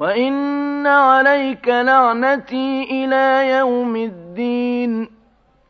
وَإِنَّ عَلَيْكَ لَعْنَتِي إِلَىٰ يَوْمِ الدِّينِ